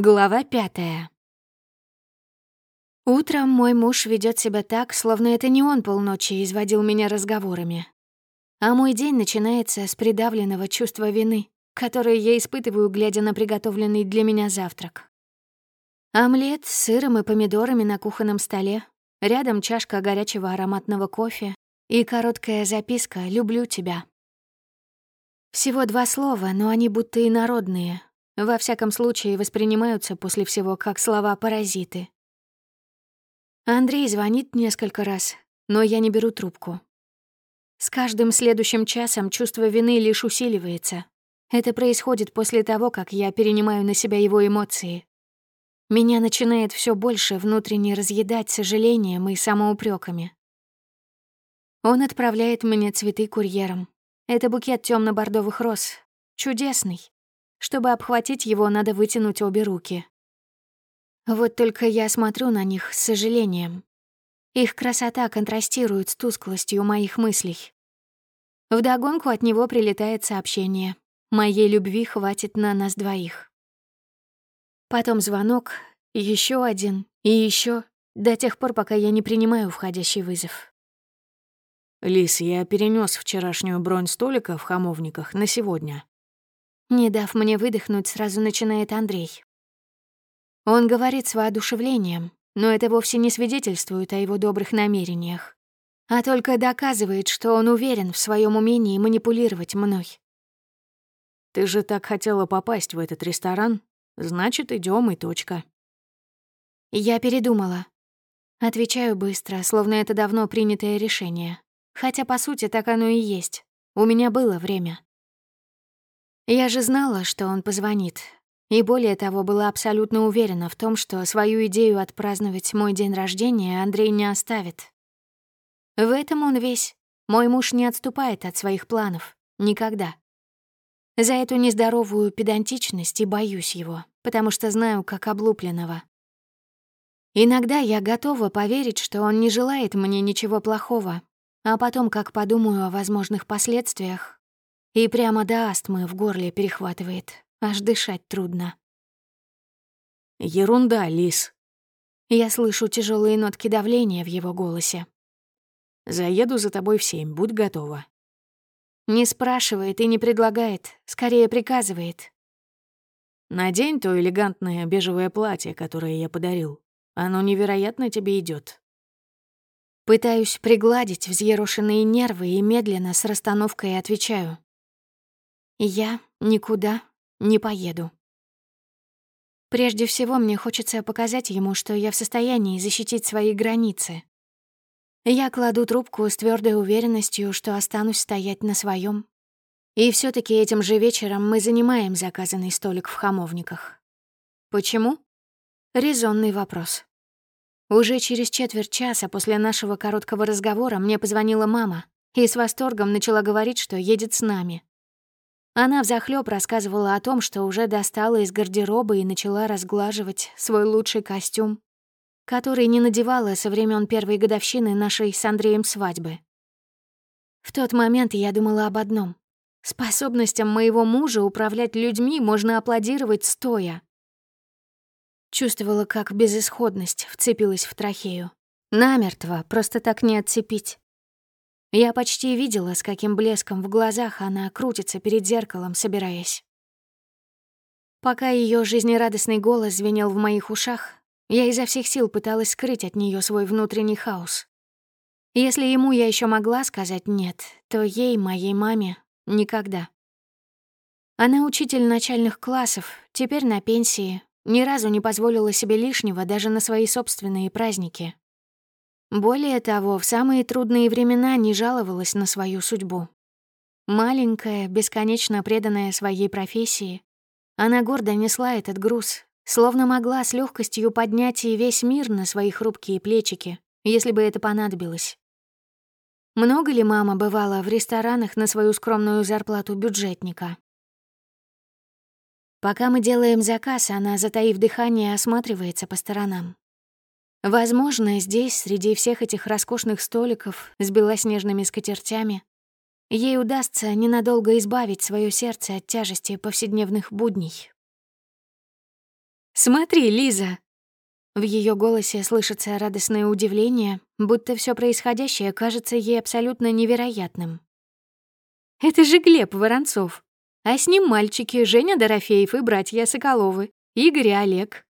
Глава пятая. Утром мой муж ведет себя так, словно это не он полночи изводил меня разговорами. А мой день начинается с придавленного чувства вины, которое я испытываю, глядя на приготовленный для меня завтрак. Омлет с сыром и помидорами на кухонном столе, рядом чашка горячего ароматного кофе и короткая записка «Люблю тебя». Всего два слова, но они будто инородные, во всяком случае, воспринимаются после всего как слова-паразиты. Андрей звонит несколько раз, но я не беру трубку. С каждым следующим часом чувство вины лишь усиливается. Это происходит после того, как я перенимаю на себя его эмоции. Меня начинает все больше внутренне разъедать сожалением и самоупреками. Он отправляет мне цветы курьером. Это букет темно бордовых роз. Чудесный. Чтобы обхватить его, надо вытянуть обе руки. Вот только я смотрю на них с сожалением. Их красота контрастирует с тусклостью моих мыслей. Вдогонку от него прилетает сообщение. Моей любви хватит на нас двоих. Потом звонок, еще один и еще до тех пор, пока я не принимаю входящий вызов. «Лис, я перенес вчерашнюю бронь столика в хамовниках на сегодня. Не дав мне выдохнуть, сразу начинает Андрей. Он говорит с воодушевлением, но это вовсе не свидетельствует о его добрых намерениях, а только доказывает, что он уверен в своем умении манипулировать мной. «Ты же так хотела попасть в этот ресторан, значит, идем и точка». Я передумала. Отвечаю быстро, словно это давно принятое решение. Хотя, по сути, так оно и есть. У меня было время. Я же знала, что он позвонит. И более того, была абсолютно уверена в том, что свою идею отпраздновать мой день рождения Андрей не оставит. В этом он весь. Мой муж не отступает от своих планов. Никогда. За эту нездоровую педантичность и боюсь его, потому что знаю, как облупленного. Иногда я готова поверить, что он не желает мне ничего плохого, а потом, как подумаю о возможных последствиях, и прямо до астмы в горле перехватывает. Аж дышать трудно. «Ерунда, Лис». Я слышу тяжелые нотки давления в его голосе. «Заеду за тобой в семь, будь готова». Не спрашивает и не предлагает, скорее приказывает. «Надень то элегантное бежевое платье, которое я подарил. Оно невероятно тебе идет. Пытаюсь пригладить взъерошенные нервы и медленно с расстановкой отвечаю. Я никуда не поеду. Прежде всего, мне хочется показать ему, что я в состоянии защитить свои границы. Я кладу трубку с твердой уверенностью, что останусь стоять на своем. И все таки этим же вечером мы занимаем заказанный столик в хамовниках. Почему? Резонный вопрос. Уже через четверть часа после нашего короткого разговора мне позвонила мама и с восторгом начала говорить, что едет с нами. Она взахлёб рассказывала о том, что уже достала из гардероба и начала разглаживать свой лучший костюм, который не надевала со времен первой годовщины нашей с Андреем свадьбы. В тот момент я думала об одном. Способностям моего мужа управлять людьми можно аплодировать стоя. Чувствовала, как безысходность вцепилась в трахею. Намертво, просто так не отцепить. Я почти видела, с каким блеском в глазах она крутится перед зеркалом, собираясь. Пока ее жизнерадостный голос звенел в моих ушах, я изо всех сил пыталась скрыть от нее свой внутренний хаос. Если ему я еще могла сказать «нет», то ей, моей маме, никогда. Она учитель начальных классов, теперь на пенсии, ни разу не позволила себе лишнего даже на свои собственные праздники. Более того, в самые трудные времена не жаловалась на свою судьбу. Маленькая, бесконечно преданная своей профессии, она гордо несла этот груз, словно могла с легкостью поднять и весь мир на свои хрупкие плечики, если бы это понадобилось. Много ли мама бывала в ресторанах на свою скромную зарплату бюджетника? Пока мы делаем заказ, она, затаив дыхание, осматривается по сторонам. Возможно, здесь, среди всех этих роскошных столиков с белоснежными скатертями, ей удастся ненадолго избавить свое сердце от тяжести повседневных будней. Смотри, Лиза!» В ее голосе слышится радостное удивление, будто все происходящее кажется ей абсолютно невероятным. «Это же Глеб Воронцов, а с ним мальчики Женя Дорофеев и братья Соколовы, Игорь и Олег.